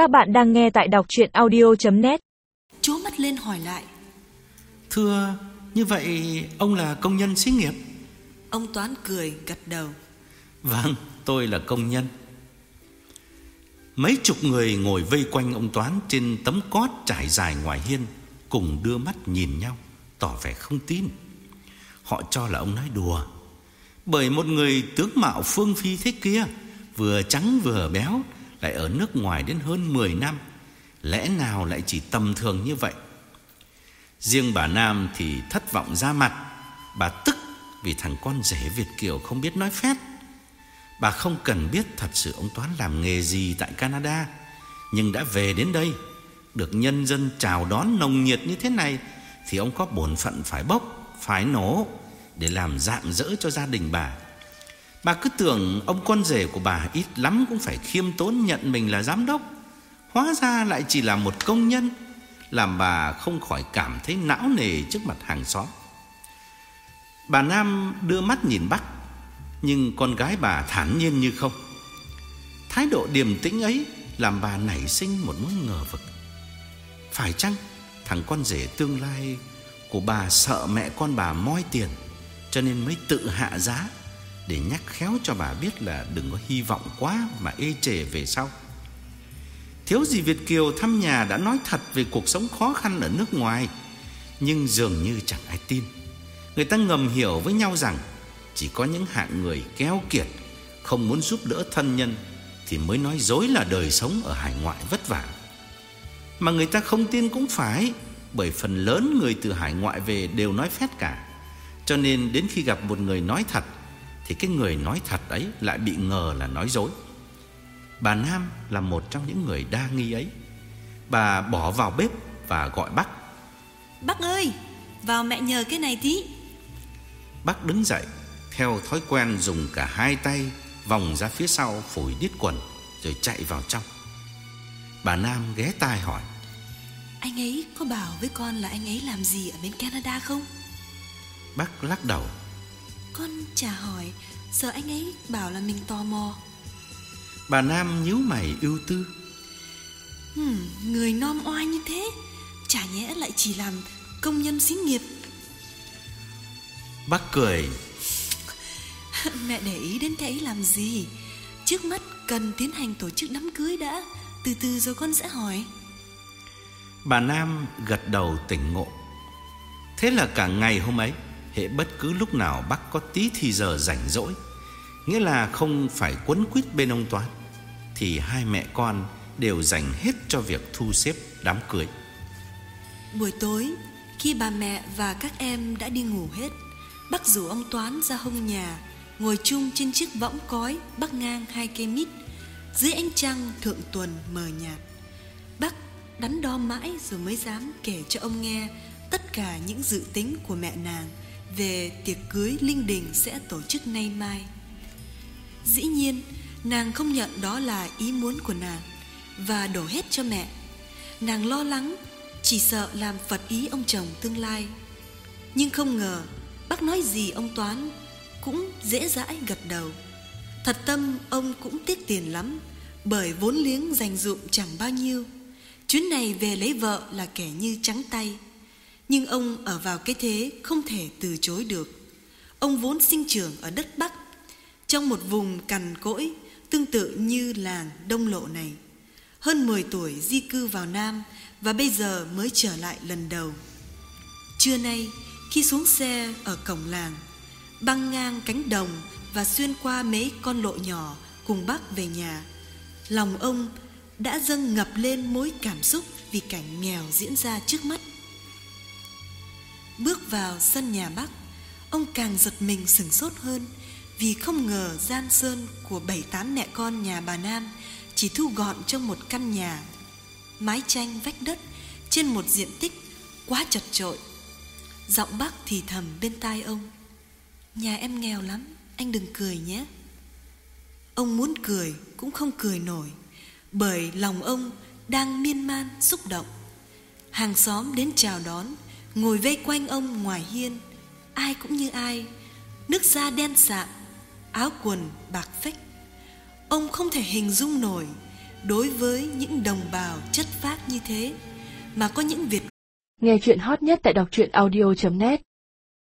Các bạn đang nghe tại đọc chuyện audio.net Chố mắt lên hỏi lại Thưa, như vậy ông là công nhân xí nghiệp? Ông Toán cười gật đầu Vâng, tôi là công nhân. Mấy chục người ngồi vây quanh ông Toán trên tấm cót trải dài ngoài hiên, cùng đưa mắt nhìn nhau, tỏ vẻ không tin. Họ cho là ông nói đùa. Bởi một người tướng mạo phương phi thế kia, vừa trắng vừa béo, lại ở nước ngoài đến hơn 10 năm, lẽ nào lại chỉ tầm thường như vậy? Riêng bà Nam thì thất vọng ra mặt, bà tức vì thằng con rể Việt Kiều không biết nói phép. Bà không cần biết thật sự ông Toán làm nghề gì tại Canada, nhưng đã về đến đây, được nhân dân chào đón nồng nhiệt như thế này thì ông có bổn phận phải bốc, phải nổ để làm rạng rỡ cho gia đình bà. Bà cứ tưởng ông con rể của bà ít lắm cũng phải khiêm tốn nhận mình là giám đốc. Hóa ra lại chỉ là một công nhân, làm bà không khỏi cảm thấy não nề trước mặt hàng xóm. Bà Nam đưa mắt nhìn Bắc, nhưng con gái bà thản nhiên như không. Thái độ điềm tĩnh ấy làm bà nảy sinh một mối ngờ vực. Phải chăng thằng con rể tương lai của bà sợ mẹ con bà moi tiền cho nên mới tự hạ giá để nhắc khéo cho bà biết là đừng có hy vọng quá mà ê chề về sau. Thiếu gì Việt Kiều thăm nhà đã nói thật về cuộc sống khó khăn ở nước ngoài, nhưng dường như chẳng ai tin. Người ta ngầm hiểu với nhau rằng chỉ có những hạng người keo kiệt không muốn giúp đỡ thân nhân thì mới nói dối là đời sống ở hải ngoại vất vả. Mà người ta không tin cũng phải, bởi phần lớn người từ hải ngoại về đều nói phét cả. Cho nên đến khi gặp một người nói thật thì cái người nói thật ấy lại bị ngờ là nói dối. Bà Nam là một trong những người đa nghi ấy. Bà bỏ vào bếp và gọi bác. Bác ơi Vào mẹ nhờ cái này tí Bác đứng dậy, theo thói quen dùng cả hai tay vòng ra phía sau phủi đít quần rồi chạy vào trong. Bà Nam ghé tai hỏi. Anh ấy có bảo với con là anh ấy làm gì ở bên Canada không Bác lắc đầu. Con chả hỏi Sợ anh ấy bảo là mình tò mò. Bà Nam nhíu mày ưu tư. hmm, Người non oai như thế Chả nhẽ lại chỉ làm công nhân xí nghiệp. Bác cười, Mẹ để ý đến cái ấy làm gì? Trước mắt cần tiến hành tổ chức đám cưới đã Từ từ rồi con sẽ hỏi. Bà Nam gật đầu tỉnh ngộ. Thế là cả ngày hôm ấy, hệ bất cứ lúc nào bác có tí thì giờ rảnh rỗi, nghĩa là không phải quấn quýt bên ông Toán, thì hai mẹ con đều dành hết cho việc thu xếp đám cưới. Buổi tối Khi bà mẹ và các em đã đi ngủ hết Bác rủ ông Toán ra hông nhà Ngồi chung trên chiếc võng cói Bắc ngang hai cây mít Dưới ánh trăng thượng tuần mờ nhạt. Bác đắn đo mãi rồi mới dám kể cho ông nghe Tất cả những dự tính của mẹ nàng. Về tiệc cưới, linh đình sẽ tổ chức nay mai. Dĩ nhiên, nàng không nhận đó là ý muốn của nàng Và đổ hết cho mẹ. Nàng lo lắng, Chỉ sợ làm phật ý ông chồng tương lai. Nhưng không ngờ, Bác nói gì ông Toán Cũng dễ dãi gật đầu. Thật tâm, ông cũng tiếc tiền lắm, Bởi vốn liếng dành dụm chẳng bao nhiêu. Chuyến này về lấy vợ là kẻ như trắng tay. Nhưng ông ở vào cái thế không thể từ chối được. Ông vốn sinh trưởng ở đất Bắc, Trong một vùng cằn cỗi, Tương tự như làng Đông Lộ này. Hơn 10 tuổi di cư vào Nam Và bây giờ mới trở lại lần đầu. Trưa nay, khi xuống xe ở cổng làng, Băng ngang cánh đồng Và xuyên qua mấy con lộ nhỏ Cùng bác về nhà, Lòng ông đã dâng ngập lên mối cảm xúc Vì cảnh nghèo diễn ra trước mắt. Bước vào sân nhà bác Ông càng giật mình sửng sốt hơn Vì không ngờ gian sơn của bảy tám mẹ con nhà bà Nam Chỉ thu gọn trong một căn nhà, Mái tranh vách đất Trên một diện tích quá chật trội Giọng bác thì thầm bên tai ông, Nhà em nghèo lắm, Anh đừng cười nhé. Ông muốn cười cũng không cười nổi, Bởi lòng ông đang miên man xúc động. Hàng xóm đến chào đón Ngồi vây quanh ông ngoài hiên. Ai cũng như ai, Nước da đen sạm, Áo quần bạc phách. Ông không thể hình dung nổi Đối với những đồng bào chất phác như thế, mà có những Việt Nghe chuyện hot nhất tại đọc truyện audio.net